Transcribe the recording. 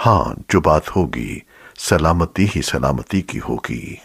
हाँ जो बात होगी सलामती ही सलामती की होगी।